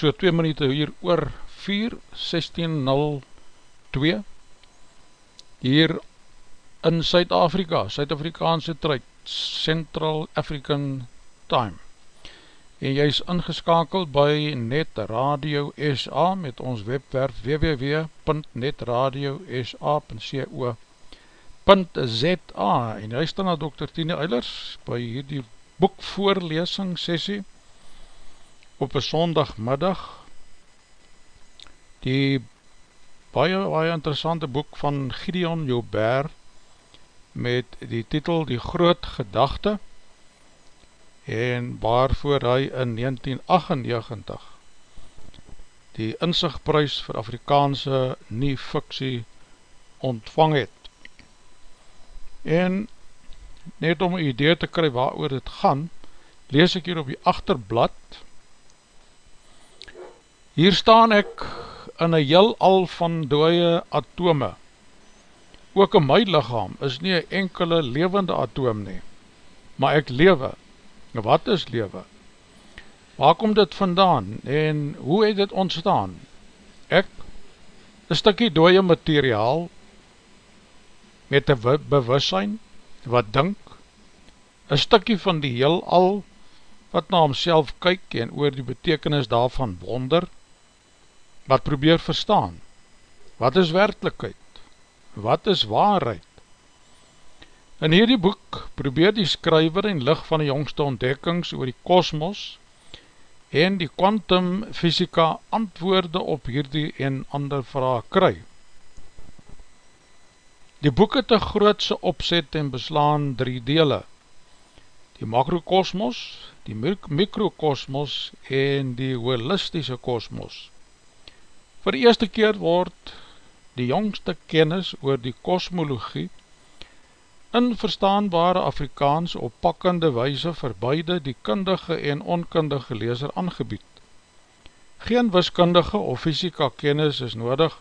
is so 2 minuut hier oor 4, 16.02 hier in Suid-Afrika, Suid-Afrikaanse tyd, Central African Time. En jy is ingeskakeld by Net Radio SA met ons webwerf www.netradiosa.co.za en jy staan na Dr. Tine Eilers by hierdie boekvoorlesing sessie op een sondagmiddag die baie, baie interessante boek van Gideon Joubert met die titel Die Groot Gedachte en waarvoor hy in 1998 die inzichtprijs vir Afrikaanse nie fiksie ontvang het. En net om een idee te kry waar oor het gaan, lees ek hier op die achterblad Hier staan ek in een heel al van dooie atome. Ook in my lichaam is nie een enkele levende atoom nie, maar ek lewe. Wat is lewe? Waar kom dit vandaan en hoe het dit ontstaan? Ek, een stikkie dooie materiaal, met een bewussein, wat dink, een stikkie van die heel al, wat na homself kyk en oor die betekenis daarvan wonder, wat probeer verstaan, wat is werkelijkheid, wat is waarheid. In hierdie boek probeer die skryver en licht van die jongste ontdekkings oor die kosmos en die quantum fysika antwoorde op hierdie en ander vraag kry. Die boek het een grootse opzet en beslaan drie dele, die makrokosmos, die mikrokosmos en die holistische kosmos. Voor die eerste keer word die jongste kennis oor die kosmologie in verstaanbare Afrikaans op pakkende weise vir beide die kundige en onkundige leeser aangebied. Geen wiskundige of fysika kennis is nodig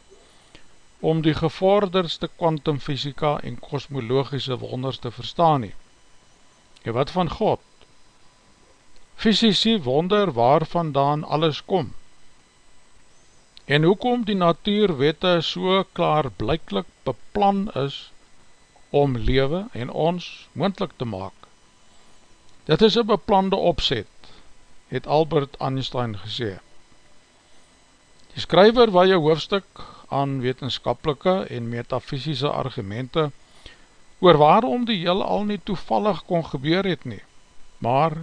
om die gevorderste kwantumfysika en kosmologische wonders te verstaan nie. En wat van God? Fysici wonder waar vandaan alles komt en hoekom die natuurwette so klaar blyklik beplan is om lewe en ons moendlik te maak. Dit is een beplande opzet, het Albert Einstein gesê. Die skryver waar jou hoofdstuk aan wetenskapelike en metafysische argumente oor waarom die heel al nie toevallig kon gebeur het nie, maar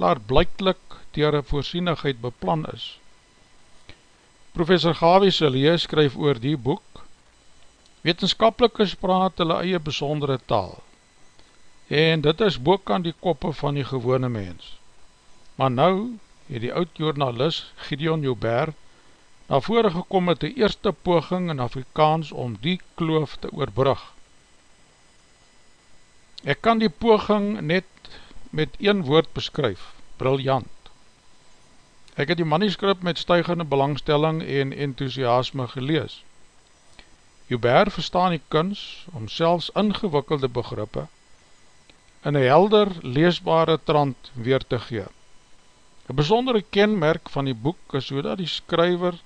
klaar blyklik dier een voorsienigheid beplan is. Professor Gawie Salee skryf oor die boek Wetenskapelikers praat hulle eie besondere taal en dit is boek aan die koppe van die gewone mens. Maar nou het die oud-journalist Gideon Joubert na vore gekom met die eerste poging in Afrikaans om die kloof te oorbrug. Ek kan die poging net met een woord beskryf, briljant. Ek het die manuscript met stuigende belangstelling en enthousiasme gelees. Joubert verstaan die kuns om selfs ingewikkelde begrippe in een helder leesbare trant weer te gee. Een besondere kenmerk van die boek is so dat die skryver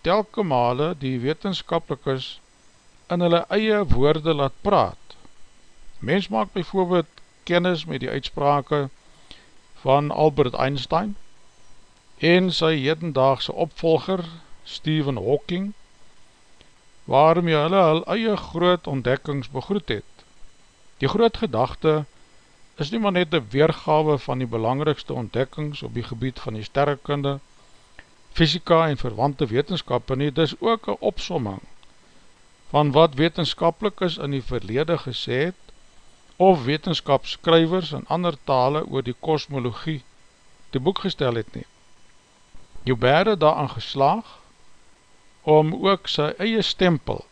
telke male die wetenskapelikers in hulle eie woorde laat praat. Mens maak bijvoorbeeld kennis met die uitsprake van Albert Einstein, en sy hedendaagse opvolger Stephen Hawking waarom jy hulle hulle eie groot ontdekkings begroet het. Die groot gedachte is nie maar net een weergawe van die belangrikste ontdekkings op die gebied van die sterrekunde, fysika en verwante wetenskap nie, dit is ook een opsomming van wat wetenskapelik is in die verlede gesê het, of wetenskapskrywers en ander tale oor die kosmologie die boek gestel het nie. Joubert het daaraan geslaag om ook sy eie stempel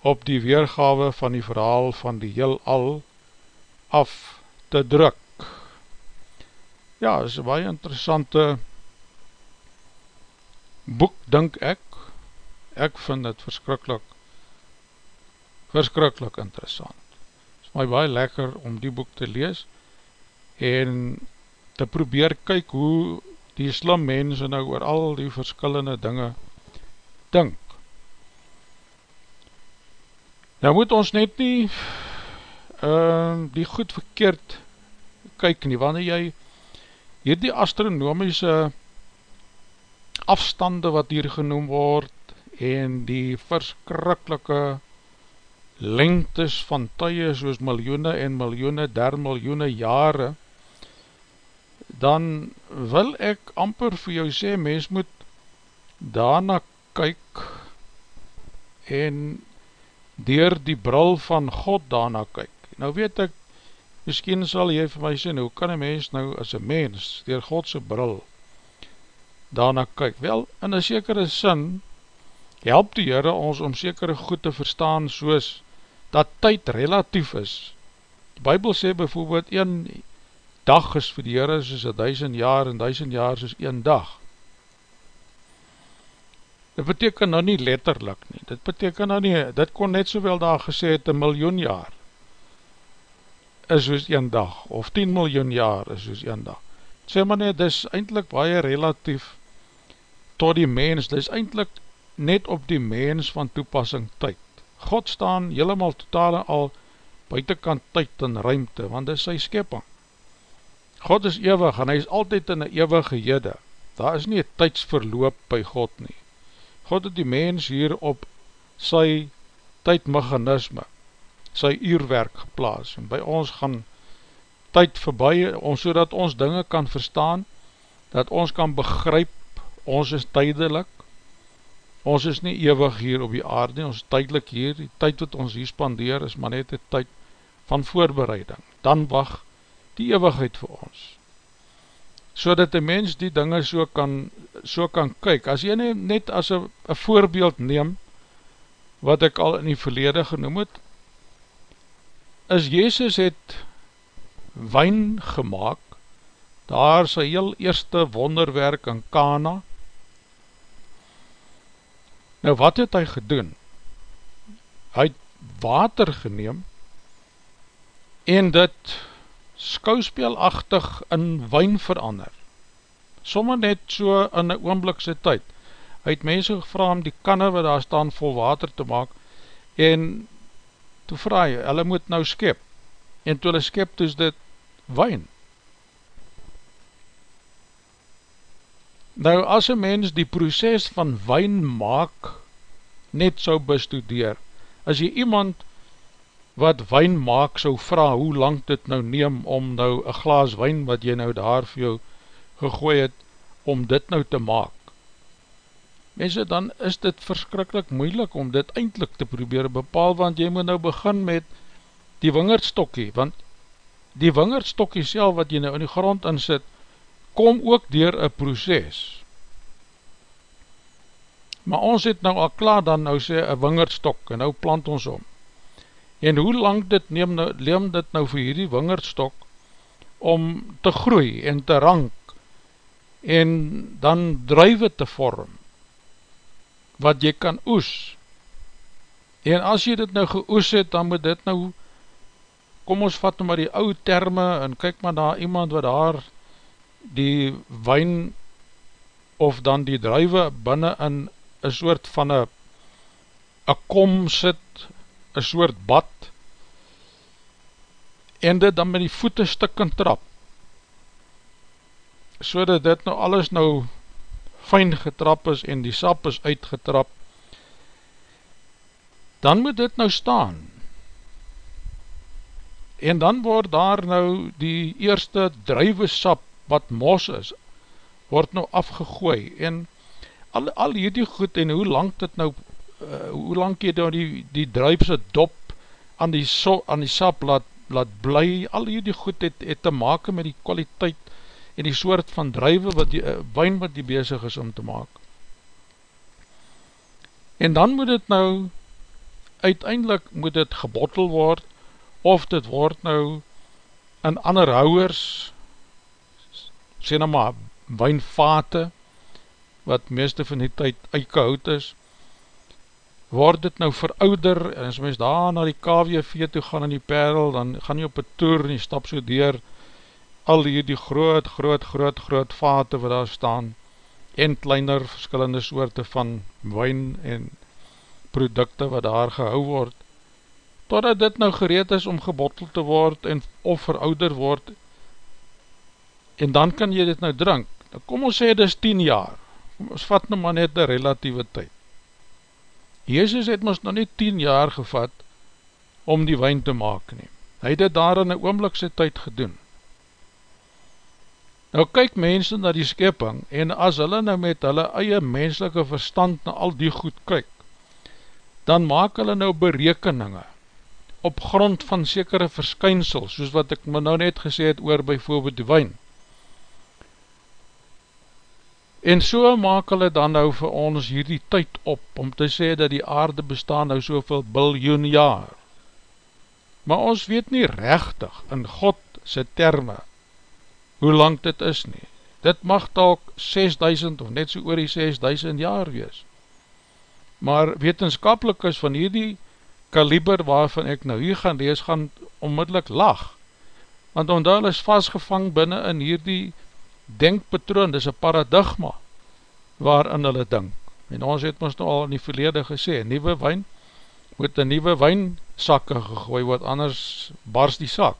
op die weergawe van die verhaal van die heel al af te druk. Ja, is een baie interessante boek, denk ek. Ek vind het verskrikkelijk, verskrikkelijk interessant. Het is my baie lekker om die boek te lees en te probeer kyk hoe die slim mense nou oor al die verskillende dinge dink. Nou moet ons net nie uh, die goed verkeerd kyk nie, wanneer jy hier die astronomische afstande wat hier genoem word en die verskrikkelike lengtes van tye soos miljoene en miljoene der miljoene jare dan wil ek amper vir jou sê, mens moet daarna kyk en dier die bril van God daarna kyk. Nou weet ek, miskien sal jy vir my sê, nou kan een mens nou as een mens dier Godse bril daarna kyk? Wel, in een sekere sin help die Heere ons om sekere goed te verstaan soos dat tyd relatief is. Die Bijbel sê bijvoorbeeld, een dag is vir die Heere soos een duisend jaar en duisend jaar soos een dag. Dit beteken nou nie letterlik nie, dit beteken nou nie, dit kon net soveel daar gesê het, een miljoen jaar is soos een dag, of 10 miljoen jaar is soos een dag. Sê maar net, dit is eindelijk baie relatief tot die mens, dit is eindelijk net op die mens van toepassing tyd. God staan helemaal totale al buitenkant tyd en ruimte, want dit is sy skepping. God is ewig en hy is altyd in die ewige jede. Daar is nie tydsverloop by God nie. God het die mens hier op sy tydmechanisme, sy uurwerk geplaas, en by ons gaan tyd voorbij, ons, so dat ons dinge kan verstaan, dat ons kan begryp, ons is tydelik, ons is nie ewig hier op die aarde, ons is tydelik hier, die tyd wat ons hier spandeer is maar net die tyd van voorbereiding, dan wacht die ewigheid vir ons. So dat die mens die dinge so kan, so kan kyk, as jy net as een voorbeeld neem, wat ek al in die verlede genoem het, is Jezus het wijn gemaakt, daar sy heel eerste wonderwerk in Kana, Nou wat het hy gedoen? Hy het water geneem en dit skouspelachtig in wijn verander. Somme net so in een oomblikse tyd. Hy het mense gevra om die kanne wat daar staan vol water te maak en toe vraag hy, hulle moet nou skep. En toe hulle skep, toe is dit wijn. Nou as een mens die proces van wijn maak net so bestudeer, as jy iemand wat wijn maak so vraag hoe lang dit nou neem om nou een glaas wijn wat jy nou daar vir jou gegooi het, om dit nou te maak. Mense, dan is dit verskrikkelijk moeilik om dit eindelijk te probeer bepaal, want jy moet nou begin met die wingerdstokkie, want die wingerdstokkie sel wat jy nou in die grond insit, kom ook dier een proces. Maar ons het nou al klaar dan nou sê een wingerdstok en nou plant ons om. En hoe lang dit neem, nou, neem dit nou vir hierdie wingerdstok om te groei en te rank en dan druive te vorm wat jy kan oes. En as jy dit nou geoes het, dan moet dit nou, kom ons vat nou maar die oude terme en kyk maar na iemand wat daar die wijn of dan die druive binnen in een soort van een kom sit, een soort bad en dit dan met die voete stikken trap so dat dit nou alles nou fijn getrap is en die sap is uitgetrap dan moet dit nou staan. En dan word daar nou die eerste druive sap wat mos is, word nou afgegooi, en al, al hierdie goed, en hoe lang dit nou, uh, hoe lang jy nou die, die druipse dop aan die, so, aan die sap laat, laat bly, al hierdie goed het, het te maken met die kwaliteit en die soort van druive, wat die, uh, wijn wat die bezig is om te maak. En dan moet het nou, uiteindelik moet het gebottel word, of dit word nou in ander houwers, sê nou maar wijnvate, wat meeste van die tyd uitgehoud is, word dit nou verouder, en as mens daar na die KWV toe gaan in die perl, dan gaan jy op een toer en jy stap so deur al hier die groot, groot, groot, groot vate wat daar staan, en kleiner verskillende soorte van wijn en producte wat daar gehou word, totdat dit nou gereed is om gebotteld te word en of verouder word, en dan kan jy dit nou drink. Nou kom ons sê, dit is 10 jaar, ons vat nou maar net die relatieve tyd. Jezus het ons nog nie 10 jaar gevat om die wijn te maak nie. Hy het dit daar in die oomblikse tyd gedoen. Nou kyk mense na die skepping en as hulle nou met hulle eie menselike verstand na al die goed kyk, dan maak hulle nou berekeninge op grond van sekere verskynsels, soos wat ek my nou net gesê het oor bijvoorbeeld die wijn. En so maak hulle dan nou vir ons hierdie tyd op, om te sê dat die aarde bestaan nou soveel biljoen jaar. Maar ons weet nie rechtig in God sy termen, hoe lang dit is nie. Dit mag talk 6000 of net so oor die 6000 jaar wees. Maar wetenskapelik is van hierdie kaliber waarvan ek nou hier gaan lees, gaan onmiddellik lag. Want onthou is vastgevang binnen in hierdie denkpatroon, dis een paradigma waarin hulle dink. En ons het ons nou al in die verlede gesê, nieuwe wijn moet een nieuwe wijnsakke gegooi word, anders bars die sak.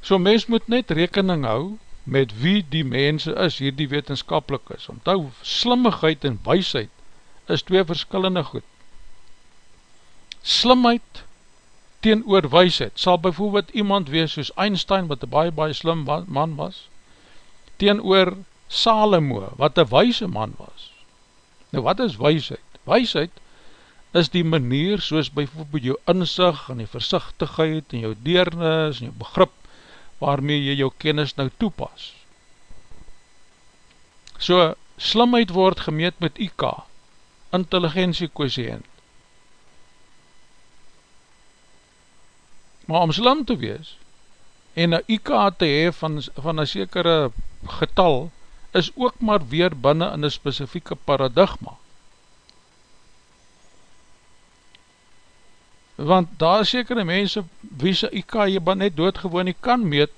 So mens moet net rekening hou met wie die mense is, hier die wetenskapelik is. Omtou, slimmigheid en weisheid is twee verskillende goed. Slimheid teen oor weisheid, sal bijvoorbeeld iemand wees soos Einstein, wat een baie baie slim man was, teen oor Salomo, wat een wijse man was. Nou wat is weisheid? Weisheid is die manier soos bijvoorbeeld jou inzicht en die versichtigheid en jou deernis en jou begrip waarmee jy jou kennis nou toepas. So, slimheid word gemeet met IK, intelligentie kwesient. Maar om slim te wees, en een IK te hee van, van een sekere getal, is ook maar weer binnen in een specifieke paradigma. want daar is sekere mense wie sy IK jy net doodgewoon nie kan meet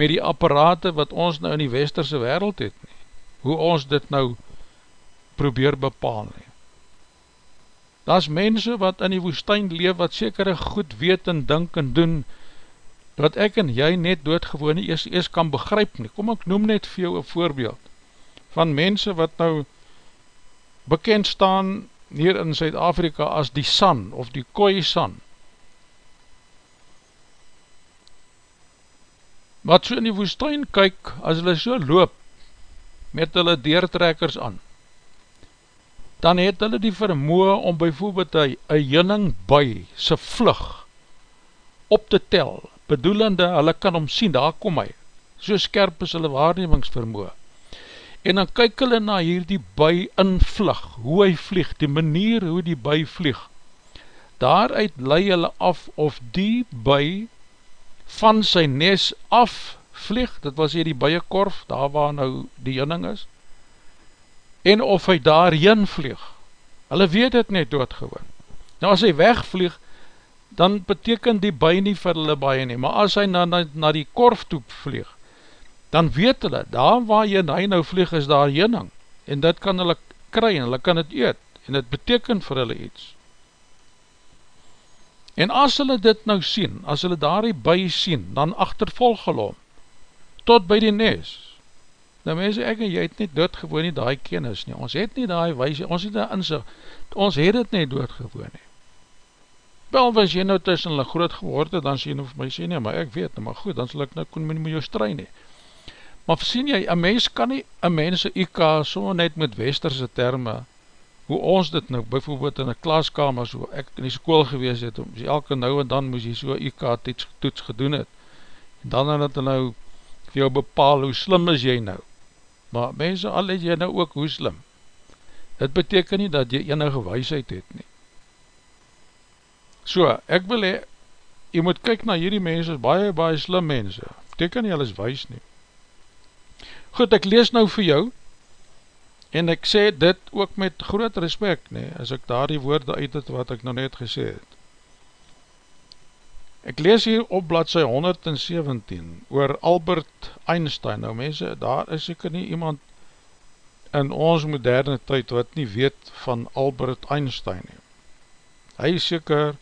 met die apparate wat ons nou in die westerse wereld het nie, hoe ons dit nou probeer bepaal nie. Daar is mense wat in die woestijn leef wat sekere goed weet en dink en doen wat ek en jy net doodgewoon nie eers, eers kan begryp nie. Kom ek noem net vir jou een voorbeeld van mense wat nou bekend staan hier in Zuid-Afrika as die san of die koi san wat so in die woestijn kyk as hulle so loop met hulle deertrekkers aan dan het hulle die vermoe om bijvoorbeeld een jinning by sy vlug op te tel bedoelende hulle kan om sien, daar kom hy so skerp is hulle waarnemingsvermoe en dan kyk hulle na hier die bui invlug, hoe hy vlieg, die manier hoe die bui vlieg, daaruit lei hulle af of die bui van sy nes af vlieg, dit was hier die buiekorf, daar waar nou die jinning is, en of hy daarheen vlieg, hulle weet het net doodgewoon, nou as hy wegvlieg, dan beteken die bui nie vir hulle baie nie, maar as hy na, na, na die korf toe vlieg, dan weet hulle, daar waar jy en hy nou vlieg is daar jening, en dit kan hulle kry, en hulle kan het eet, en dit beteken vir hulle iets. En as hulle dit nou sien, as hulle daar die by sien, dan achtervolg hulle om, tot by die nes. Nou mense, ek en jy het nie doodgewoon nie die kennis nie, ons het nie die wijs, ons het die inzicht, ons het het nie doodgewoon nie. Wel, as jy nou tussen hulle groot geword het, dan sê jy nou vir my sê nie, maar ek weet, nou, maar goed, dan sal ek nou kon met jou strui nie. Maar sien jy, een mens kan nie een mense IK so net met westerse terme, hoe ons dit nou, bijvoorbeeld in een klaskamer, so ek in die school gewees het, om elke nou en dan moes jy so IK toets, toets gedoen het, en dan het het nou vir jou bepaal, hoe slim is jy nou, maar mense, al het jy nou ook hoe slim, dit beteken nie dat jy enige wijsheid het nie. So, ek wil hee, jy moet kyk na hierdie mense, baie, baie slim mense, beteken nie, hulle is wijs nie, Goed, ek lees nou vir jou en ek sê dit ook met groot respect, nee, as ek daar die woorde uit het wat ek nou net gesê het. Ek lees hier op bladse 117 oor Albert Einstein. Nou mense, daar is seker nie iemand in ons moderne tyd wat nie weet van Albert Einstein nie. Hy is seker,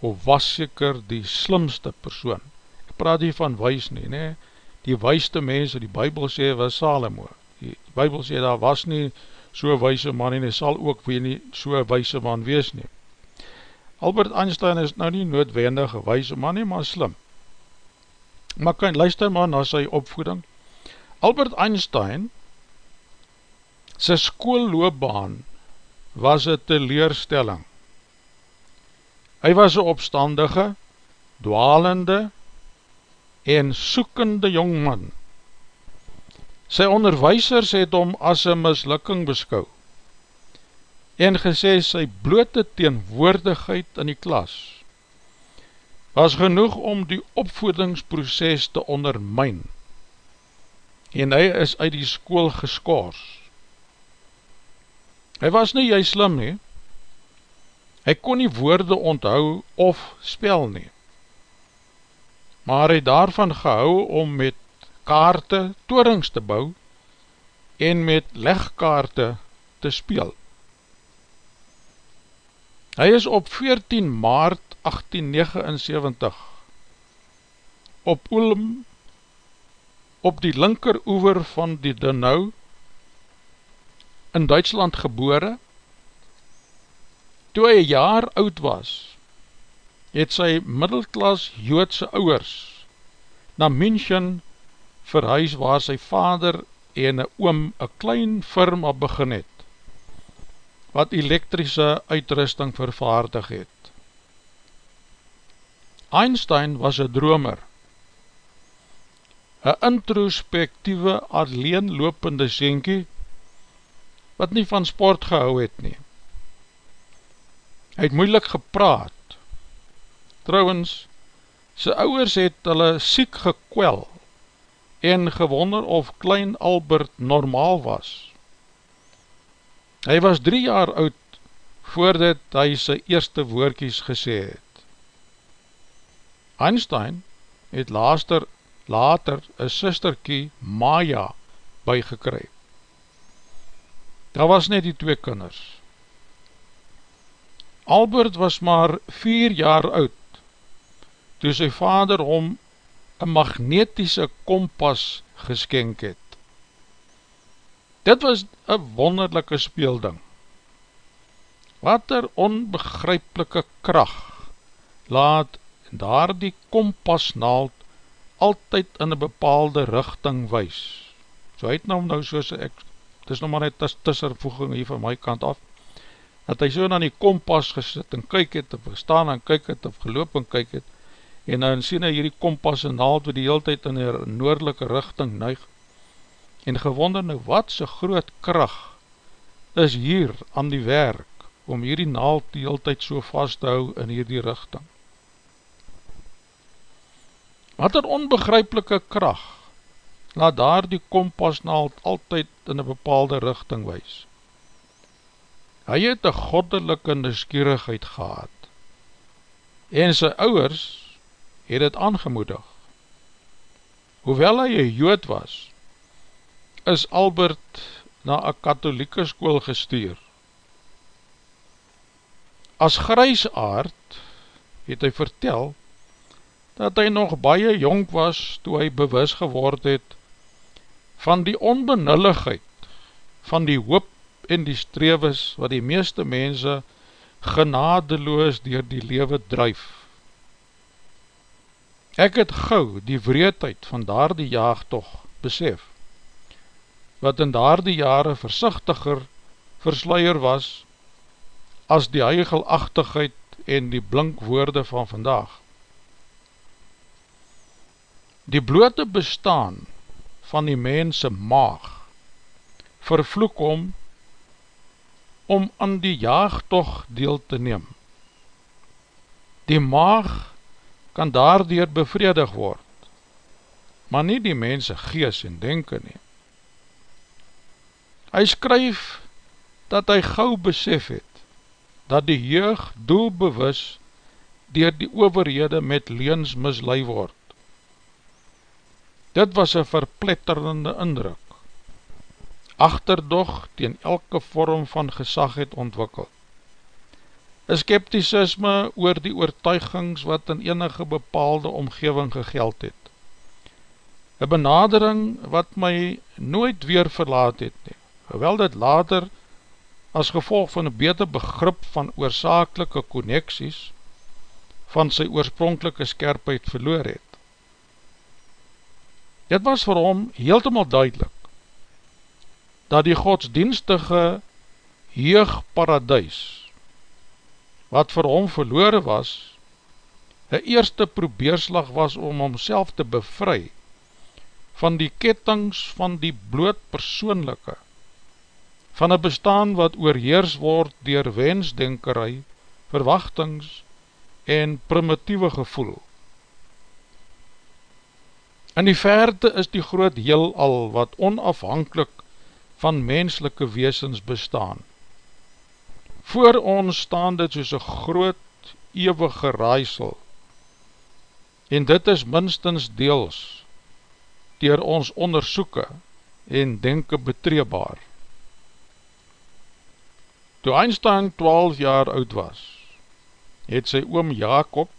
of was seker die slimste persoon. Ek praat hier van wees nie, nie? Die weiste mense, die Bijbel sê, was Salomo. Die Bijbel sê, daar was nie so'n weise man en hy sal ook weer nie so'n weise man wees nie. Albert Einstein is nou nie noodwendig weise man nie, maar slim. Maar kan luister maar na sy opvoeding. Albert Einstein sy skoolloopbaan was een teleurstelling. Hy was een opstandige, dwalende en soekende jongman. Sy onderwijsers het om as een mislukking beskou en gesê sy blote teenwoordigheid in die klas was genoeg om die opvoedingsproces te ondermijn en hy is uit die school geskoors. Hy was nie jy slim nie, hy kon nie woorde onthou of spel nie, maar hy daarvan gehou om met kaarte toerings te bou en met legkaarte te speel. Hy is op 14 maart 1879 op Ulm op die linker oever van die Donau in Duitsland gebore, toe hy jaar oud was, het sy middelklas joodse ouwers na München verhuis waar sy vader en een oom een klein firma begin het, wat elektrische uitrusting vervaardig het. Einstein was een dromer, een introspectieve alleenlopende senkie, wat nie van sport gehou het nie. Hy het moeilik gepraat. Trouwens, sy ouwers het hulle siek gekwel en gewonder of klein Albert normaal was. Hy was drie jaar oud voordat hy sy eerste woordkies gesê het. Einstein het later, later een sisterkie Maya bygekryp. Daar was net die twee kinders. Albert was maar vier jaar oud, toe sy vader hom een magnetische kompas geskenk het. Dit was een wonderlijke speelding. Wat er onbegrypelike kracht laat daar die kompasnaald altyd in een bepaalde richting wees. So hy het nou nou soos ek het is nou maar net tussenvoeging hier van my kant af, dat hy so na die kompas gesit en kyk het, of gestaan en kyk het, of geloop en kyk het, en nou sien hy hierdie kompas en naald wat die hele tijd in die noordelike richting neig, en gewonder nou wat sy groot kracht is hier aan die werk, om hierdie naald die hele tijd so vast te hou in hierdie richting. Wat een onbegryplike kracht, laat daar die kompasnaald altyd in een bepaalde richting wees. Hy het een goddelike niskierigheid gehad en sy ouwers het het aangemoedig. Hoewel hy een jood was, is Albert na een katholieke school gestuur. As grijsaard het hy vertel dat hy nog baie jong was toe hy bewus geword het van die onbenulligheid van die hoop en die strewes wat die meeste mense genadeloos dier die lewe drijf. Ek het gauw die vreedheid van daar die jaagtog besef, wat in daar die jare versichtiger versluier was as die heigelachtigheid en die blinkwoorde van vandag. Die blote bestaan van die mense maag, vervloek om, om aan die jaagtog deel te neem. Die maag kan daardoor bevredig word, maar nie die mense gees en denken nie. Hy skryf dat hy gauw besef het, dat die jeug doelbewus dier die overhede met leens mislui word. Dit was een verpletterende indruk. Achterdog teen elke vorm van gesag het ontwikkeld. Een skepticisme oor die oortuigings wat in enige bepaalde omgeving gegeld het. Een benadering wat my nooit weer verlaat het nie, hoewel dit later as gevolg van een beter begrip van oorzakelike connexies van sy oorspronkelike skerpheid verloor het. Dit was vir hom heeltemaal duidelik dat die godsdienstige jeugparadijs wat vir hom verloore was, een eerste probeerslag was om homself te bevry van die kettings van die bloot persoonlijke, van een bestaan wat oorheers word dier wensdenkerij, verwachtings en primitieve gevoel. In die verte is die groot heel al wat onafhankelijk van menslike weesens bestaan, Voor ons staan dit soos een groot eeuwige raaisel en dit is minstens deels dier ons onderzoeke en denke betreebaar. Toe Einstein 12 jaar oud was, het sy oom Jacob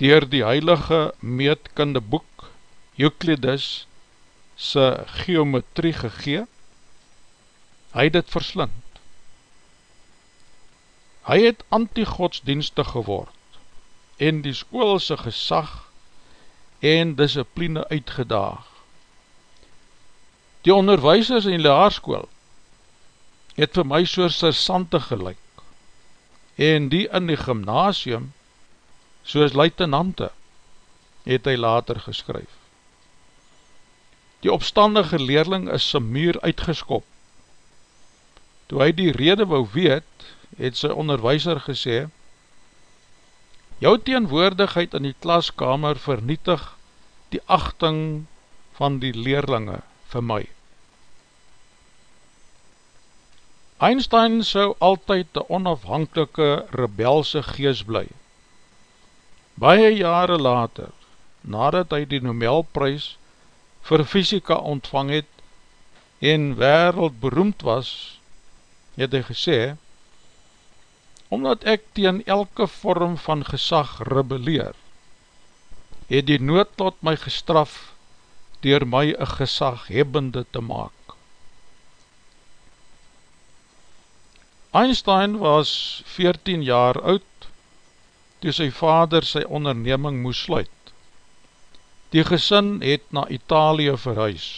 dier die heilige meetkunde boek Euclides sy geometrie gegee, hy het het verslind. Hy het antigodsdienstig geword en die skoolse gesag en discipline uitgedaag. Die onderwijsers in die haarskool het vir my soos sersante gelijk en die in die gymnasium soos luitenante het hy later geskryf. Die opstandige leerling is sy muur uitgeskop. Toe hy die rede wou weet, het sy onderwijser gesê, jou teenwoordigheid in die klaskamer vernietig die achting van die leerlinge vir my. Einstein sou altyd die onafhankelike rebelse gees bly. Baie jare later, nadat hy die Nobelprys vir fysika ontvang het en wereld beroemd was, het hy gesê, Omdat ek teen elke vorm van gesag rebeleer, het die noodlot my gestraf dier my een gesag hebbende te maak. Einstein was 14 jaar oud, toe sy vader sy onderneming moes sluit. Die gesin het na Italië verhuis.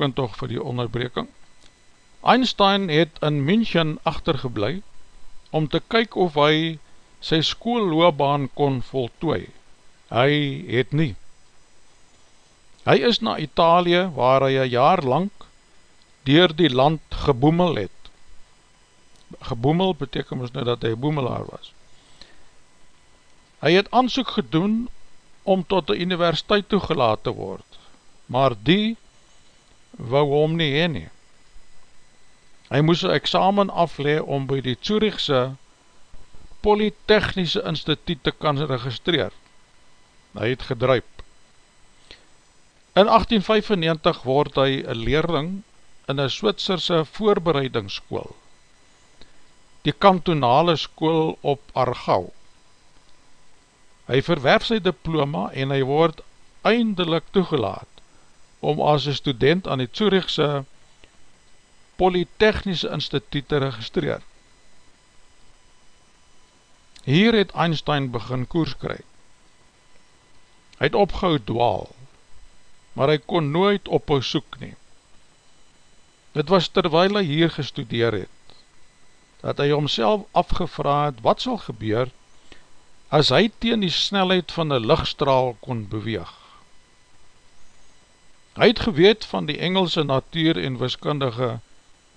skoon toch vir die onderbreking. Einstein het in München achtergeblij om te kyk of hy sy skoolloobaan kon voltooi. Hy het nie. Hy is na Italië waar hy een jaar lang dier die land geboemel het. Geboemel beteken ons nou dat hy boemelaar was. Hy het aansoek gedoen om tot die universiteit toegelaat te word, maar die wou hom nie heen nie. Hy moes een examen aflee om by die Zurichse Polytechnische Instituut te kan registreer. Hy het gedruip. In 1895 word hy een leerling in een Switserse voorbereidingskool, die kantonale skool op Argau. Hy verwerf sy diploma en hy word eindelijk toegelaat om as een student aan die Zurichse Polytechnische Instituut te registreer. Hier het Einstein begin koers kry. Hy het opgehou dwaal, maar hy kon nooit ophou soek nie. Dit was terwijl hy hier gestudeer het, dat hy homself afgevraad wat sal gebeur as hy teen die snelheid van die lichtstraal kon beweeg. Hy het geweet van die Engelse natuur en wiskundige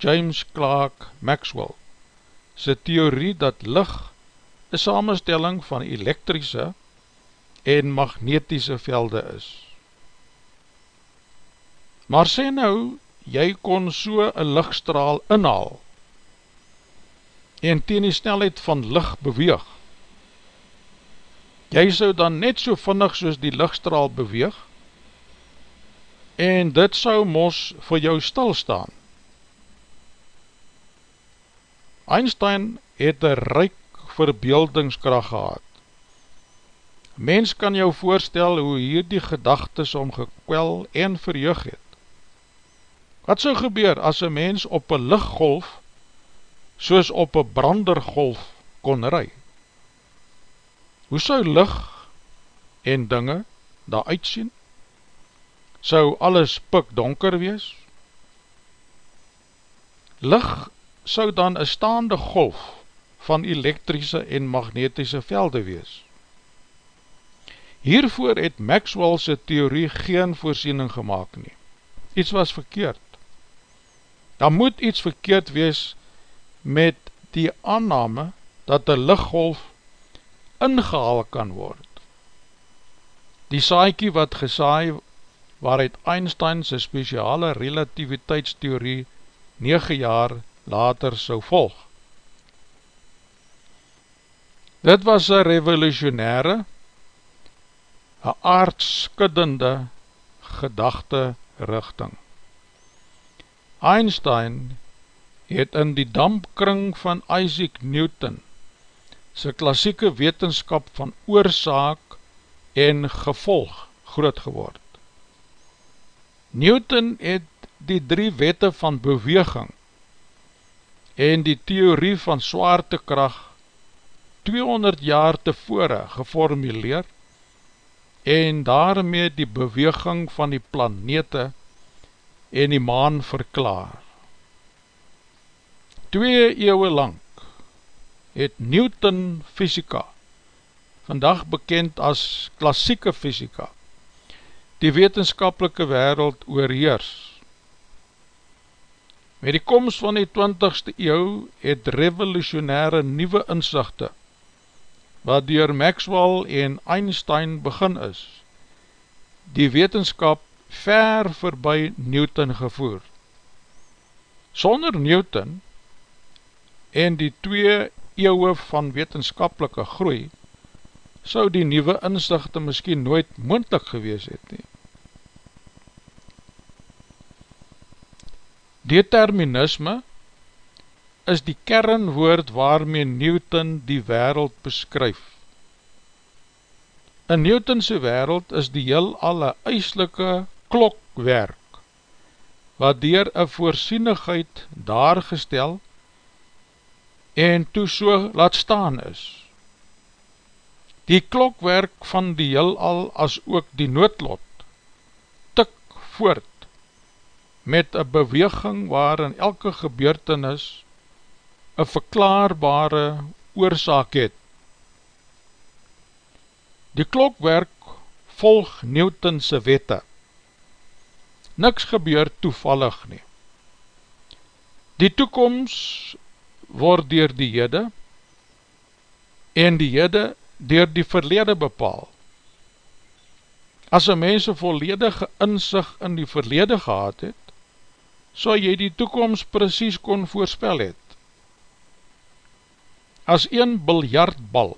James Clark Maxwell sy theorie dat licht een samenstelling van elektrische en magnetische velde is. Maar sê nou, jy kon so een lichtstraal inhaal en teen die snelheid van licht beweeg. Jy sou dan net so vinnig soos die lichtstraal beweeg en dit sou mos vir jou stilstaan. Einstein het een ryk verbeeldingskracht gehad. Mens kan jou voorstel hoe hier die gedagtes om gekwel en verheug het. Wat so gebeur as een mens op een lichtgolf soos op een brandergolf kon ry? Hoe sou licht en dinge daar uitsien? Sou alles pik donker wees? Licht sou dan een staande golf van elektrische en magnetische velde wees. Hiervoor het Maxwell'se theorie geen voorsiening gemaakt nie. Iets was verkeerd dan moet iets verkeerd wees met die aanname dat die lichtgolf ingehaal kan word. Die saaikie wat gesaai waaruit Einstein sy speciale relativiteitstheorie 9 jaar later sou volg. Dit was een revolutionaire, een aardskuddende gedachte richting. Einstein het in die dampkring van Isaac Newton sy klassieke wetenskap van oorzaak en gevolg groot geword. Newton het die drie wette van beweging en die theorie van zwaartekracht 200 jaar tevore geformuleer en daarmee die beweging van die planete en die maan verklaar. Twee eeuwe lang het Newton fysika, vandag bekend as klassieke fysika, die wetenskapelike wereld oorheers. Met die komst van die 20ste eeuw het revolutionaire nieuwe inzichte, wat door Maxwell en Einstein begin is, die wetenskap ver voorbij Newton gevoer. Sonder Newton en die twee eeuwe van wetenskapelike groei, sou die nieuwe inzichte miskien nooit moendlik gewees het nie. Determinisme is die kernwoord waarmee Newton die wereld beskryf. In Newtonse wereld is die heel alle eislike klokwerk, wat dier een voorsienigheid daar gestel en toe so laat staan is. Die klokwerk van die heel al as ook die noodlot, tik voort met een beweging waarin elke gebeurtenis een verklaarbare oorzaak het. Die klokwerk volg Newtonse wette, niks gebeur toevallig nie. Die toekomst word dier die jede en die jede dier die verlede bepaal. As een mens een volledige inzicht in die verlede gehad het, so jy die toekomst precies kon voorspel het. As een biljartbal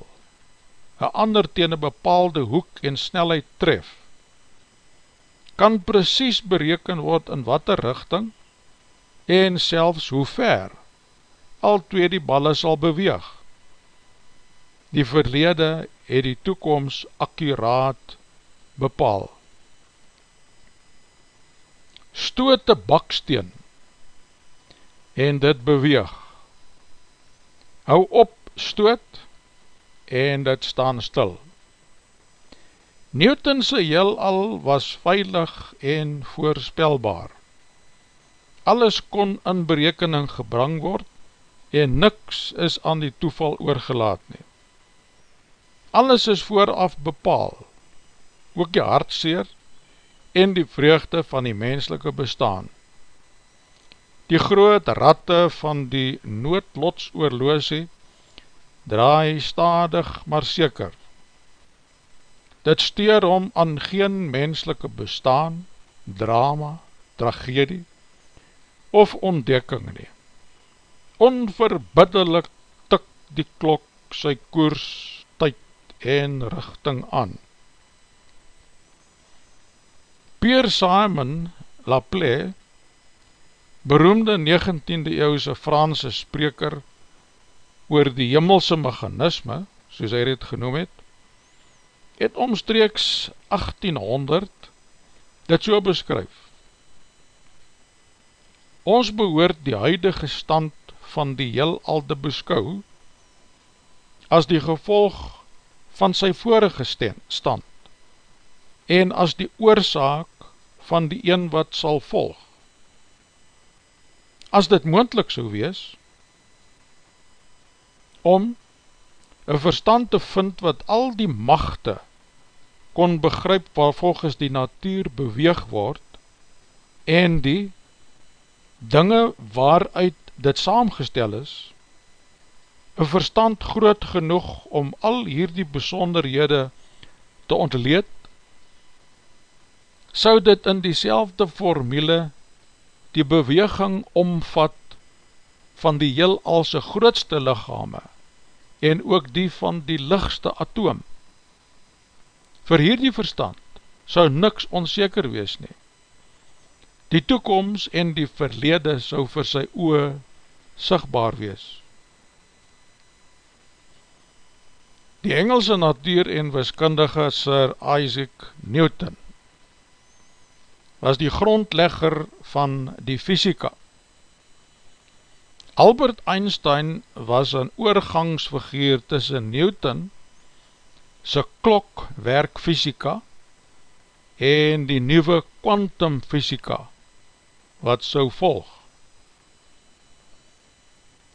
een ander teen een bepaalde hoek en snelheid tref, kan precies bereken word in wat richting en selfs hoe ver al twee die balle sal beweeg. Die verlede het die toekomst akkuraat bepaal. Stoot die baksteen en dit beweeg. Hou op stoot en dit staan stil. Newtonse heel al was veilig en voorspelbaar. Alles kon in berekening gebrang word en niks is aan die toeval oorgelaat nie. Alles is vooraf bepaal, ook die hartseer en die vreugde van die menselike bestaan. Die groot ratte van die noodlotsoorloosie draai stadig maar seker Dit steer om aan geen menselike bestaan, drama tragedie of ontdekking nie. Onverbiddelik tik die klok sy koers, tyd en richting aan. Pierre Simon Laplace, beroemde 19e eeuwse Franse spreker oor die jimmelse mechanisme, soos hy het genoem het, het omstreeks 1800 dit so beskryf. Ons behoort die huidige stand van die heel al te beskou as die gevolg van sy vorige stand en as die oorzaak van die een wat sal volg. As dit moendlik so wees, om een verstand te vind wat al die machte kon begryp waar volgens die natuur beweeg word en die dinge waaruit dit saamgestel is, een verstand groot genoeg om al hierdie besonderhede te ontleed, sou dit in die formule die beweging omvat van die heel alse grootste lichame, en ook die van die lichtste atoom. Vir hierdie verstand sou niks onzeker wees nie. Die toekomst en die verlede sou vir sy oe sigtbaar wees. Die Engelse natuur en wiskundige Sir Isaac Newton was die grondlegger van die fysika Albert Einstein was een oorgangsfiguur tussen Newton, sy klokwerk fysika, en die nieuwe quantum fysika, wat so volg.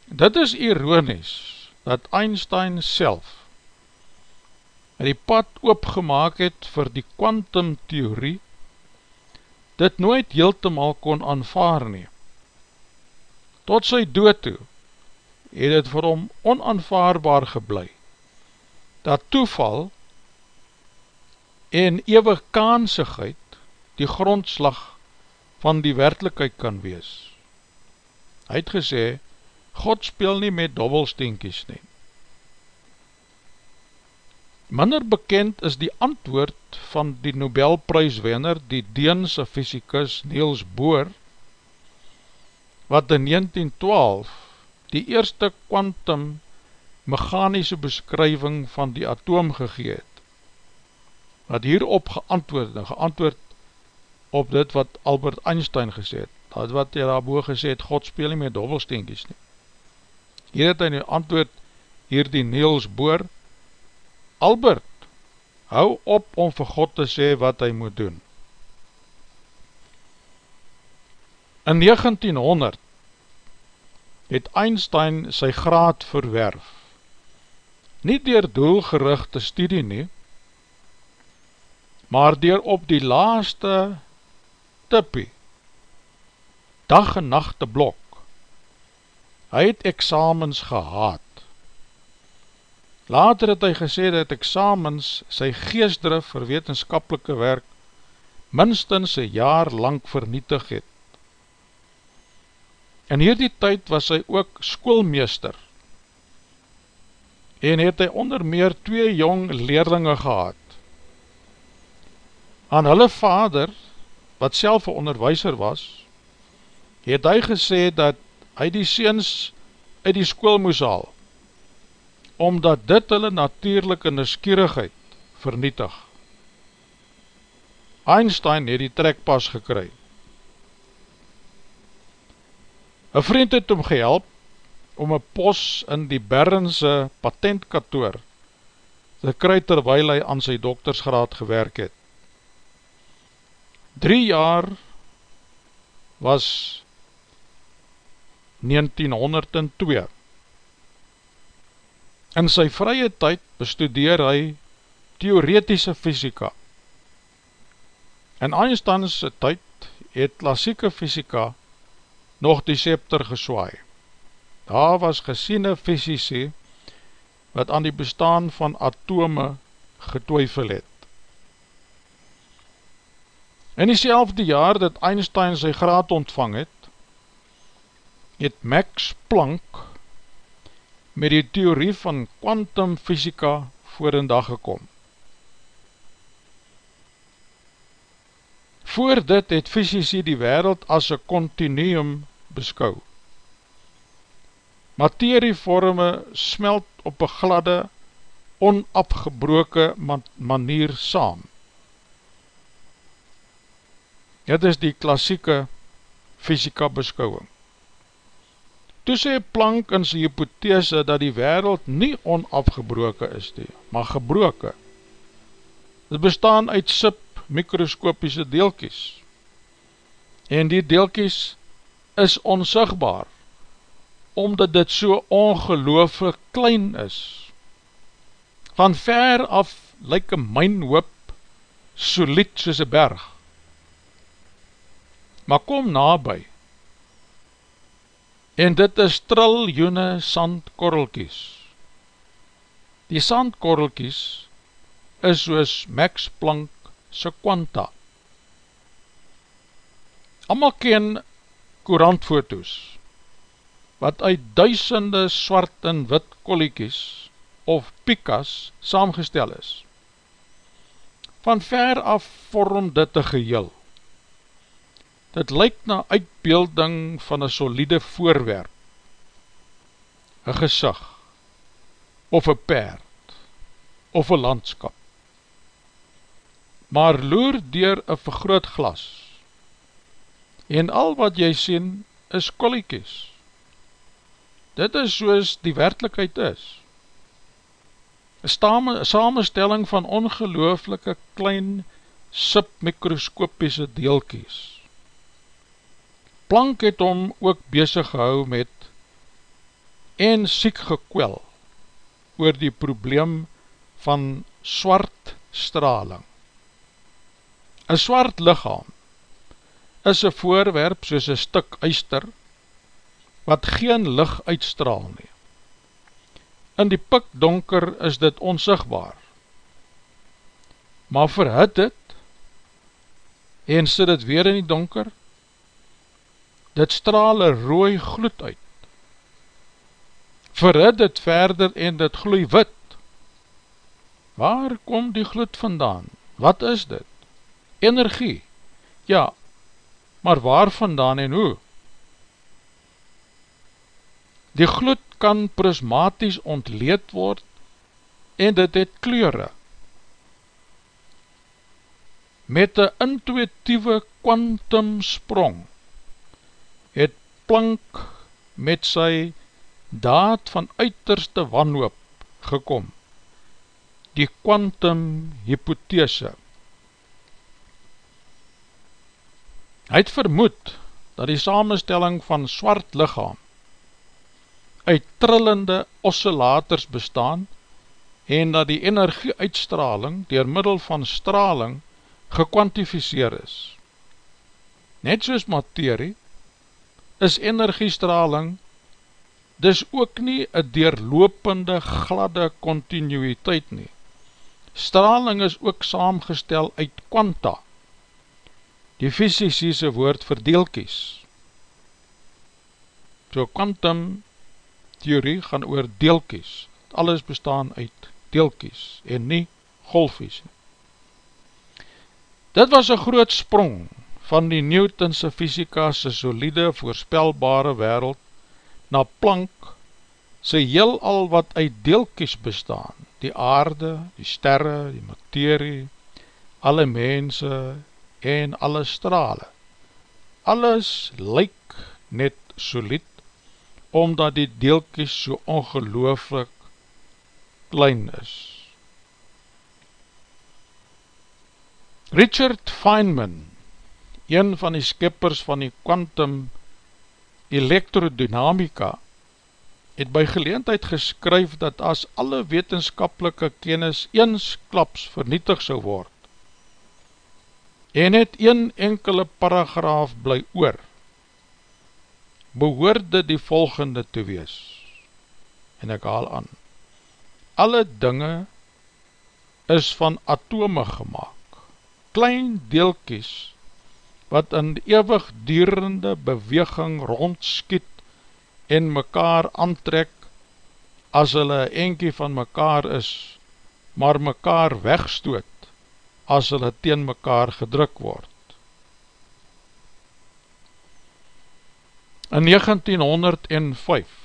Dit is ironisch, dat Einstein self die pad oopgemaak het vir die quantum theorie, dit nooit heeltemaal kon aanvaar neem tot sy dood toe, het het vir hom onaanvaarbaar geblei, dat toeval en eeuwig kansigheid die grondslag van die werkelijkheid kan wees. Hy het gesê, God speel nie met dobbelsteenkies nie. Minder bekend is die antwoord van die Nobelprijswenner, die Deense fysicus Niels Bohr, wat in 1912 die eerste quantum mechanische beskrywing van die atoom gegeet, wat hierop geantwoord en geantwoord op dit wat Albert Einstein gesê het, dat wat hy daarboe gesê het, God speel nie met dobbelsteenkies nie. Hier het hy nu antwoord, hier die Niels Boor, Albert, hou op om vir God te sê wat hy moet doen. In 1900 het Einstein sy graad verwerf. Nie dier doelgerichte studie nie, maar dier op die laaste tippie, dag en nacht te blok. Hy het examens gehaad. Later het hy gesê dat examens sy geestdrif vir wetenskapelike werk minstens een jaar lang vernietig het. In hierdie tyd was hy ook skoolmeester en het hy onder meer twee jong leerlinge gehad. Aan hulle vader, wat self een onderwijser was, het hy gesê dat hy die seens uit die skool moes haal, omdat dit hulle natuurlijke neskierigheid vernietig. Einstein het die trekpas gekryd Een vriend het om gehelp om een pos in die Bernse patentkatoor te kry terwijl hy aan sy doktersgraad gewerk het. Drie jaar was 1902. In sy vrye tyd bestudeer hy theoretische fysika. In Einsteinse tyd het klassieke fysika nog die scepter geswaai. Daar was gesiene fysici wat aan die bestaan van atome getwyfel het. In die selfde jaar dat Einstein sy graad ontvang het, het Max Planck met die theorie van kwantumfysika voor in dag gekom. Voor dit het fysici die wereld as een continuum beskou. Materievorme smelt op een gladde, onafgebroke manier saam. Dit is die klassieke fysika beskouwing. Toe sê Planck in sy hypothese dat die wereld nie onafgebroke is nie, maar gebroke. Het bestaan uit submikroskopiese deelkies. En die deelkies is onsigbaar, omdat dit so ongelooflik klein is. Van ver af lyk een mynhoop solied soos een berg maar kom nabij, en dit is triljoene sandkorrelkies. Die sandkorrelkies is soos Max Planck se kwanta. Amal ken courantfoto's, wat uit duisende swart en wit kolliekies of pikas saamgestel is. Van ver af vorm dit een geheel. Dit lyk na uitbeelding van een solide voorwerp, een gesag, of een paard, of een landskap. Maar loer dier een vergroot glas, en al wat jy sien is kolliekies. Dit is soos die werkelijkheid is. Een samenstelling van ongelooflike klein submikroskopiese deelkies. Plank het hom ook bezig gehou met en siek gekwel oor die probleem van swart straling. Een swart lichaam is een voorwerp soos een stuk eister wat geen licht uitstraal nie. In die pik donker is dit onsigbaar, maar verhit het en sit het weer in die donker, dit straal een rooi gloed uit. Verhid dit verder en dit gloei wit. Waar kom die gloed vandaan? Wat is dit? Energie. Ja, maar waar vandaan en hoe? Die gloed kan prismatisch ontleed word en dit het kleure. Met een intuïtieve quantum sprong het plank met sy daad van uiterste wanhoop gekom, die quantum hypothese. Hy het vermoed dat die samenstelling van swart lichaam uit trillende oscillators bestaan en dat die energie uitstraling door middel van straling gekwantificeer is. Net soos materie is energiestraling dis ook nie een deurlopende gladde continuïteit nie. Straling is ook saamgestel uit kwanta, die fysisiese woord vir deelkies. So quantum theorie gaan oor deelkies, alles bestaan uit deelkies en nie golfies. Dit was een groot sprong van die Newtonse fysika sy solide voorspelbare wereld na plank sy heel al wat uit deelkies bestaan, die aarde, die sterre, die materie, alle mense en alle strale. Alles lyk net solid, omdat die deelkies so ongelooflik klein is. Richard Feynman een van die skippers van die quantum elektrodynamika, het by geleentheid geskryf dat as alle wetenskapelike kennis eens klaps vernietig sou word, en het een enkele paragraaf bly oor, behoorde die volgende te wees, en ek haal aan, alle dinge is van atome gemaakt, klein deelkies wat in eeuwigdurende beweging rondskiet en mekaar aantrek as hulle enkie van mekaar is, maar mekaar wegstoot as hulle teen mekaar gedruk word. In 1905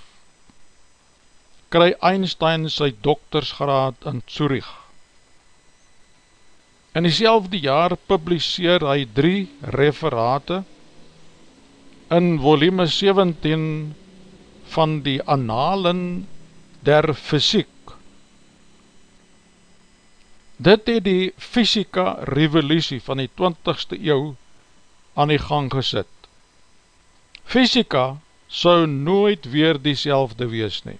kry Einstein sy doktersgraad in Zurich. In die jaar publiseer hy drie referate in volume 17 van die Annalen der Fysiek. Dit het die fysika revolutie van die 20ste eeuw aan die gang gesit. Fysika sou nooit weer die wees nie.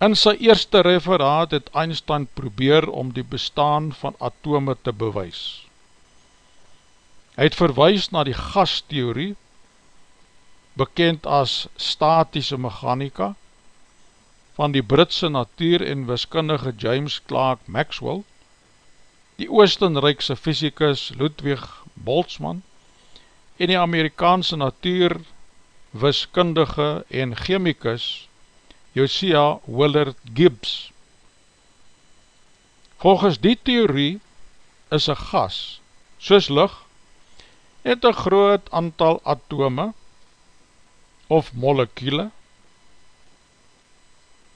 In sy eerste referaat het Einstein probeer om die bestaan van atome te bewys. Hy het verwys na die gastheorie, bekend as statische mechanika, van die Britse natuur en wiskundige James Clark Maxwell, die Oostenrijkse fysicus Ludwig Boltzmann en die Amerikaanse natuur wiskundige en chemicus Josia Willard Gibbs. Volgens die theorie is een gas, soos lucht, het een groot aantal atome of molekule,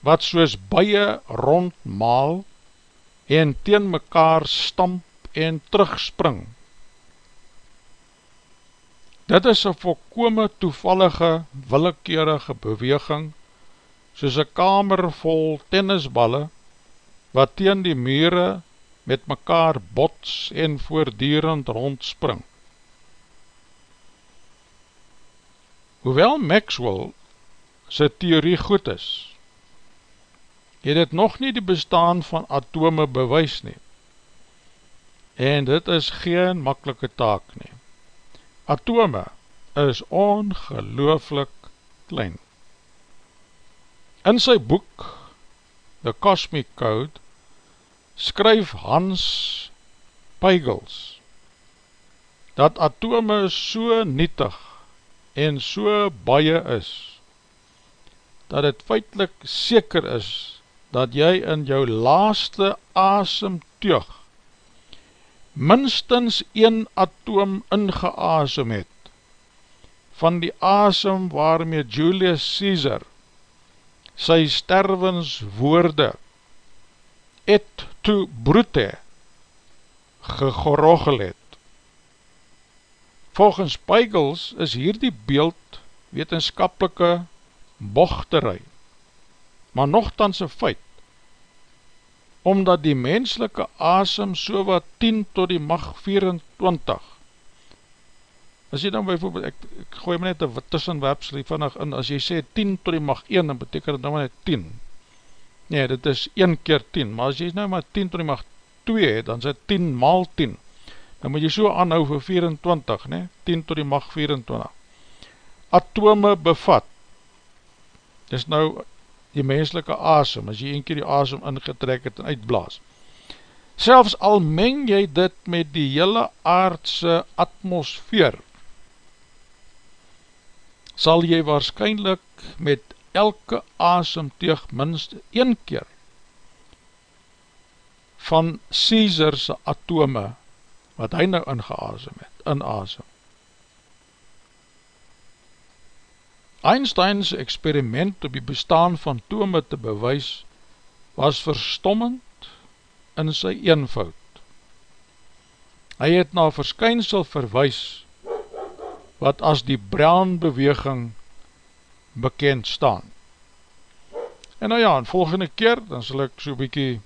wat soos baie rondmaal en teen mekaar stamp en terugspring. Dit is een volkome toevallige willekeurige beweging soos een kamer vol tennisballe, wat teen die mure met mekaar bots en voordierend rondspring. Hoewel Maxwell sy theorie goed is, het het nog nie die bestaan van atome bewys nie, en dit is geen makkelike taak nie. Atome is ongelooflik klein. In sy boek, The Cosmic Code, skryf Hans Peigels, dat atome so nietig en so baie is, dat het feitlik seker is, dat jy in jou laaste asem teug, minstens een atoom ingeasem het, van die asem waarmee Julius Caesar sy sterwenswoorde et to broete gegorogel het. Volgens Peigels is hier die beeld wetenskapelike bochterij, maar nogthans een feit, omdat die menselike asem so wat 10 tot die mag 24 as jy dan bijvoorbeeld, ek, ek gooi my net een tussenwerpsel hier vannig in, as jy sê 10 tot die mag 1, dan beteken dit nou maar net 10. Nee, dit is 1 keer 10, maar as jy nou maar 10 tot die mag 2, dan sê 10 maal 10. Dan moet jy so aanhou vir 24, nee? 10 tot die mag 24. Atome bevat, dis nou die menselike asem, as jy een keer die asem ingetrek het en uitblaas. Selfs al meng jy dit met die hele aardse atmosfeer, sal jy waarschijnlijk met elke asemteug minst een keer van Caesarse atome wat hy nou ingeasem het, inasem. Einsteins experiment op die bestaan van atome te bewys was verstommend in sy eenvoud. Hy het na verskynsel verwys wat as die Brown beweging bekend staan. En nou ja, in volgende keer, dan sal ek so bykie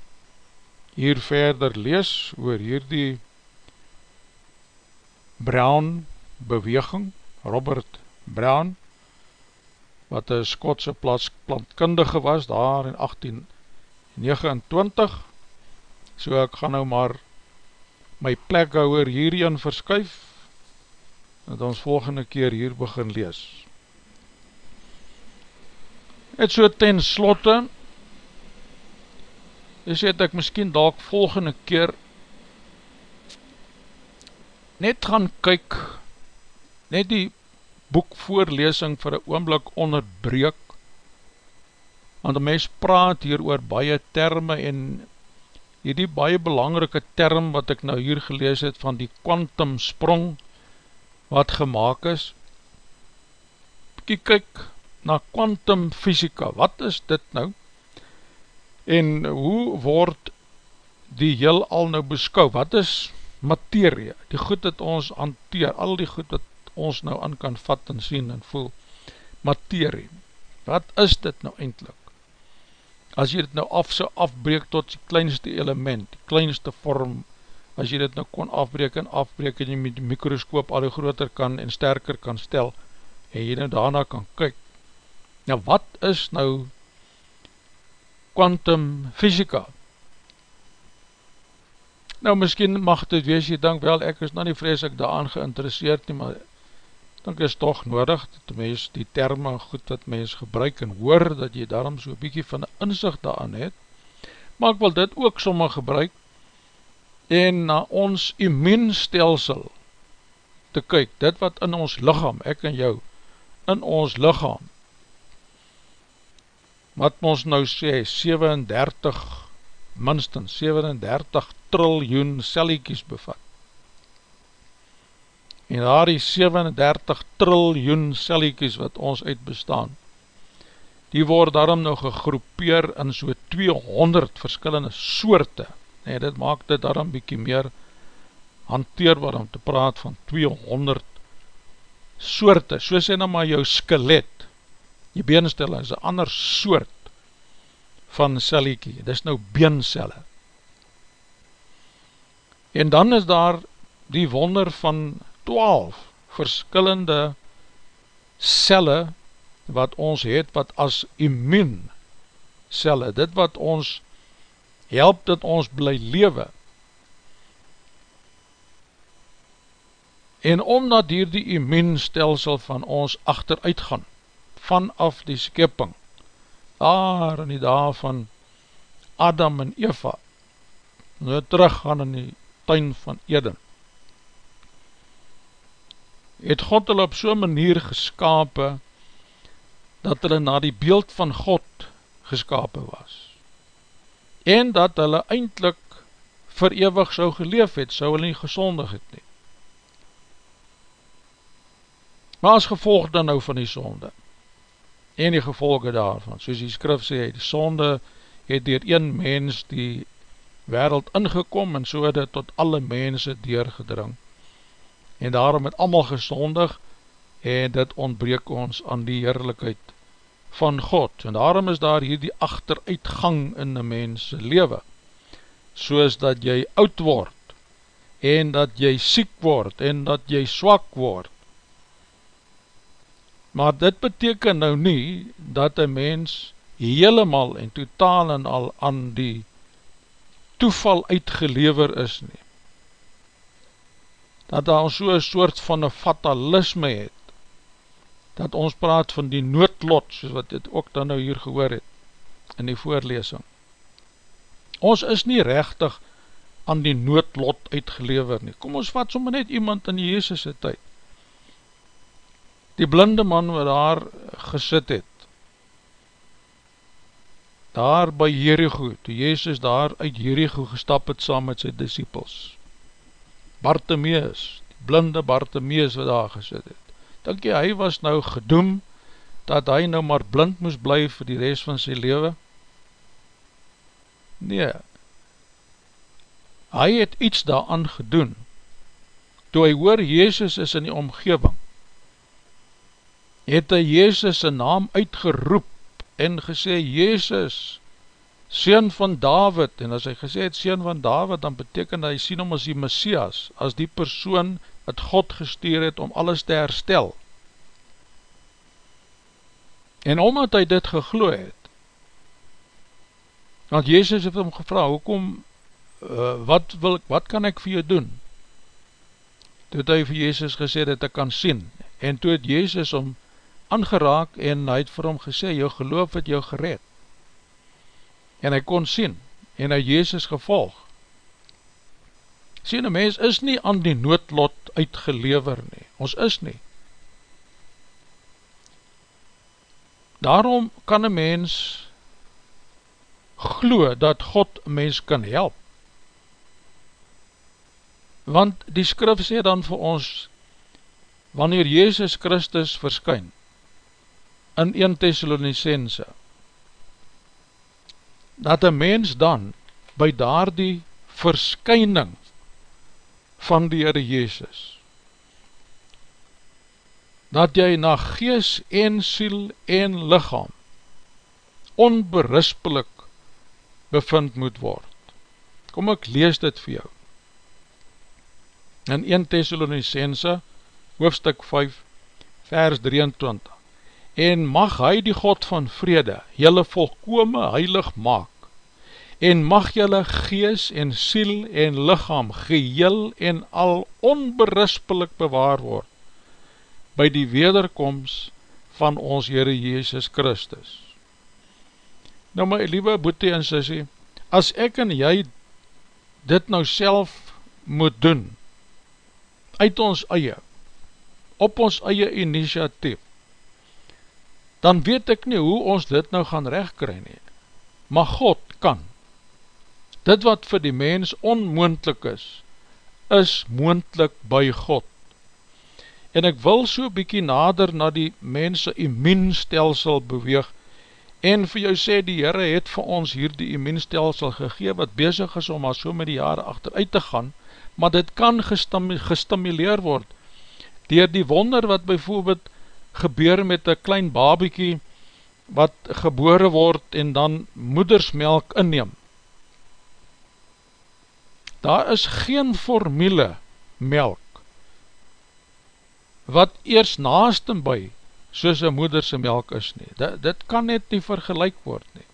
hier verder lees oor hier die Brown beweging, Robert Brown, wat een Skotse plantkundige was daar in 1829, so ek gaan nou maar my plek hou hierin verskuif, dat ons volgende keer hier begin lees. Het so ten slotte, is het ek miskien dalk volgende keer net gaan kyk, net die boekvoorlesing vir een oomblik onderbreek, want die mens praat hier oor baie terme en hierdie baie belangrike term wat ek nou hier gelees het van die quantum sprong wat gemaakt is, kyk na quantum fysika, wat is dit nou? En hoe word die heel al nou beskou? Wat is materie? Die goed het ons hanteer, al die goed wat ons nou aan kan vat en sien en voel. Materie, wat is dit nou eindelijk? As jy dit nou af so afbreek tot die kleinste element, die kleinste vorm, as jy dit nou kon afbreek en afbreek en jy met die mikroskoop al die groter kan en sterker kan stel, en jy nou daarna kan kyk. Nou wat is nou quantum fysika? Nou miskien mag dit wees, jy denk wel, ek is nou nie vrees ek daaraan geïnteresseerd nie, maar denk is toch nodig, dat mens die termen goed wat mens gebruik en hoor, dat jy daarom so'n bykie van inzicht daaraan het, maar ek wil dit ook somme gebruik, en na ons immuunstelsel te kyk, dit wat in ons lichaam, ek en jou, in ons lichaam, wat ons nou sê, 37, minstens 37 triljoen celliekies bevat. En daar die 37 triljoen celliekies wat ons uitbestaan, die word daarom nou gegroepeer in so 200 verskillende soorte, nee, dit maak dit daarom bykie meer hanteerbaar om te praat van 200 soorte, so sê nou maar jou skelet, die beenstelling is een ander soort van celliekie, dit is nou beencelle. En dan is daar die wonder van 12 verskillende celle wat ons het, wat as immuun celle, dit wat ons help dat ons bly lewe, en omdat hier die immuunstelsel van ons achteruit gaan, vanaf die skepping, daar in die dag van Adam en Eva, nou terug gaan in die tuin van Eden, het God hulle op so'n manier geskapen, dat hulle na die beeld van God geskapen was, en dat hulle eindelijk verewig so geleef het, so hulle nie gesondig het nie. Maar as gevolg dan nou van die sonde, en die gevolge daarvan, soos die skrif sê, die sonde het dier een mens die wereld ingekom, en so het het tot alle mense deurgedring, en daarom het allemaal gesondig, en dit ontbreek ons aan die heerlijkheid van God, en daarom is daar hier die achteruitgang in die mense lewe, soos dat jy oud word, en dat jy siek word, en dat jy swak word, Maar dit beteken nou nie dat een mens helemaal en totaal en al aan die toeval uitgelever is nie. Dat daar so een soort van een fatalisme het, dat ons praat van die noodlot, soos wat dit ook dan nou hier gehoor het, in die voorlesing. Ons is nie rechtig aan die noodlot uitgelever nie. Kom ons vat sommer net iemand in Jezus' tyd die blinde man wat daar gesit het, daar by Jericho, toe Jezus daar uit Jericho gestap het saam met sy disciples, Bartimeus, die blinde Bartimeus wat daar gesit het, denk jy, hy was nou gedoem, dat hy nou maar blind moes bly vir die rest van sy leven? Nee, hy het iets daaraan gedoen, toe hy hoor Jezus is in die omgeving, het hy Jezus sy naam uitgeroep en gesê, Jezus, Seen van David, en as hy gesê het Seen van David, dan beteken hy sien hom as die Messias, as die persoon wat God gestuur het om alles te herstel. En omdat hy dit gegloe het, want Jezus het hom gevra, hoekom, uh, wat, wil, wat kan ek vir jou doen? Toe het hy vir Jezus gesê dat hy kan sien, en toe het Jezus om aangeraak en hy het vir hom gesê, jou geloof het jou gered. En hy kon sien, en hy Jezus gevolg. Sien, een mens is nie aan die noodlot uitgelever nie, ons is nie. Daarom kan een mens glo dat God een mens kan help. Want die skrif sê dan vir ons, wanneer Jezus Christus verskyn, in 1 Thessalonicense, dat een mens dan, by daar die verskyning van die Heere Jezus, dat jy na gees en siel en lichaam onberispelik bevind moet word. Kom ek lees dit vir jou. In 1 Thessalonicense, hoofstuk 5, vers 23. En mag hy die God van vrede, jylle volkome heilig maak, en mag jylle gees en siel en lichaam geheel en al onberispelik bewaar word, by die wederkomst van ons Heere Jezus Christus. Nou my liewe boete en sissie, as ek en jy dit nou self moet doen, uit ons eie, op ons eie initiatief, dan weet ek nie hoe ons dit nou gaan rechtkry nie. Maar God kan. Dit wat vir die mens onmoendlik is, is moendlik by God en ek wil so bykie nader na die mense immuunstelsel beweeg, en vir jou sê die Heere het vir ons hier die immuunstelsel gegee, wat bezig is om al so met die jare achteruit te gaan, maar dit kan gestimuleer word, dier die wonder wat bijvoorbeeld gebeur met een klein babiekie, wat gebore word en dan moedersmelk inneem. Daar is geen formule melk, wat eers naast en by, soos een moederse melk is nie. Dit, dit kan net nie vergelijk word nie.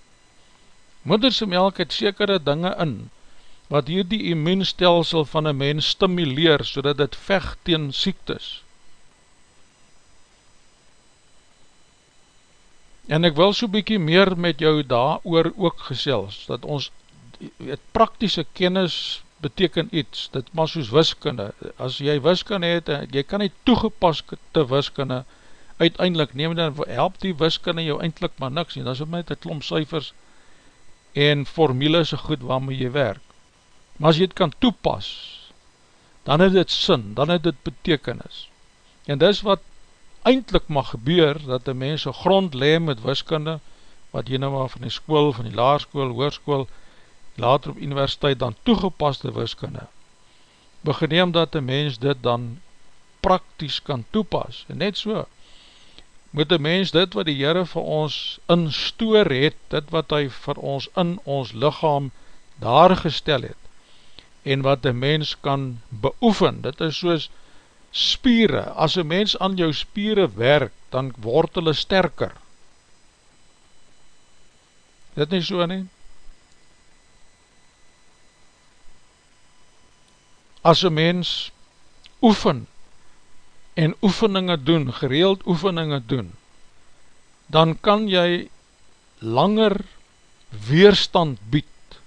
Moederse melk het sekere dinge in, wat hier die immuunstelsel van een mens stimuleer, so dat het vecht teen siektes. En ek wil so bykie meer met jou daar oor ook gesels, dat ons het praktische kennis beteken iets, dit maar soos wiskunde, as jy wiskunde het, jy kan nie toegepaste wiskunde uiteindelik neem, dan help die wiskunde jou eindelijk maar niks, en dan is het met die klomp cijfers en formule so goed waarmee jy werk. Maar as jy het kan toepas, dan het dit sin, dan het dit betekenis. En dis wat eindelijk mag gebeur, dat die mens grond leem met wiskunde, wat jy nou maar van die school, van die laarskool, hoorskool, later op universiteit dan toegepaste wiskunde, begeneem dat die mens dit dan praktisch kan toepas, en net so, moet die mens dit wat die Heere vir ons instoor het, dit wat hy vir ons in ons lichaam daar gestel het, en wat die mens kan beoefen, dit is soos spiere, as een mens aan jou spiere werk, dan word hulle sterker, dit nie so nie, as een mens oefen en oefeninge doen, gereeld oefeninge doen, dan kan jy langer weerstand bied.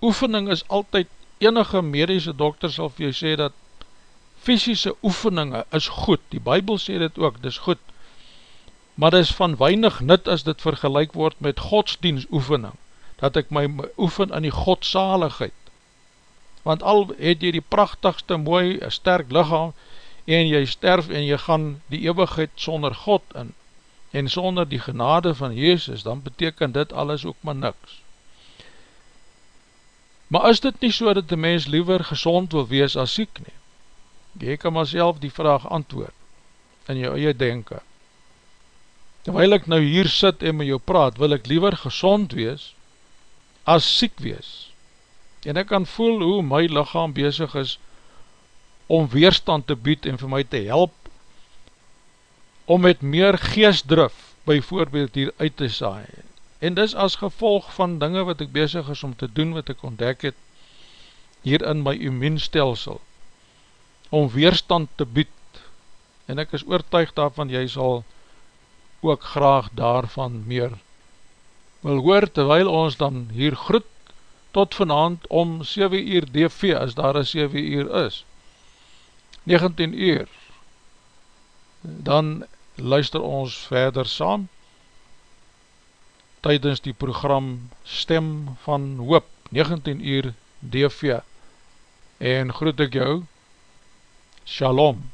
Oefening is altyd, enige medische dokter sal vir jou sê dat fysische oefeninge is goed, die bybel sê dit ook, dit is goed, maar dit is van weinig nut as dit vergelijk word met godsdienst oefening, dat ek my oefen in die godsaligheid, want al het jy die prachtigste mooi, sterk lichaam, en jy sterf en jy gaan die eeuwigheid sonder God in, en sonder die genade van Jezus, dan beteken dit alles ook maar niks. Maar is dit nie so dat die mens liever gezond wil wees as siek nie? Jy kan maar self die vraag antwoord, in jou eie denken. Terwijl ek nou hier sit en met jou praat, wil ek liever gezond wees, as siek wees, en ek kan voel hoe my lichaam bezig is om weerstand te bied en vir my te help om met meer geestdrif byvoorbeeld hier uit te saai. En dis as gevolg van dinge wat ek bezig is om te doen wat ek ontdek het hier in my immuunstelsel om weerstand te bied. En ek is oortuig daarvan jy sal ook graag daarvan meer wil hoor terwyl ons dan hier groet tot vanavond om 7 uur DV as daar een 7 uur is. 19 uur, dan luister ons verder saam, tydens die program Stem van Hoop, 19 uur DV, en groet ek jou, Shalom.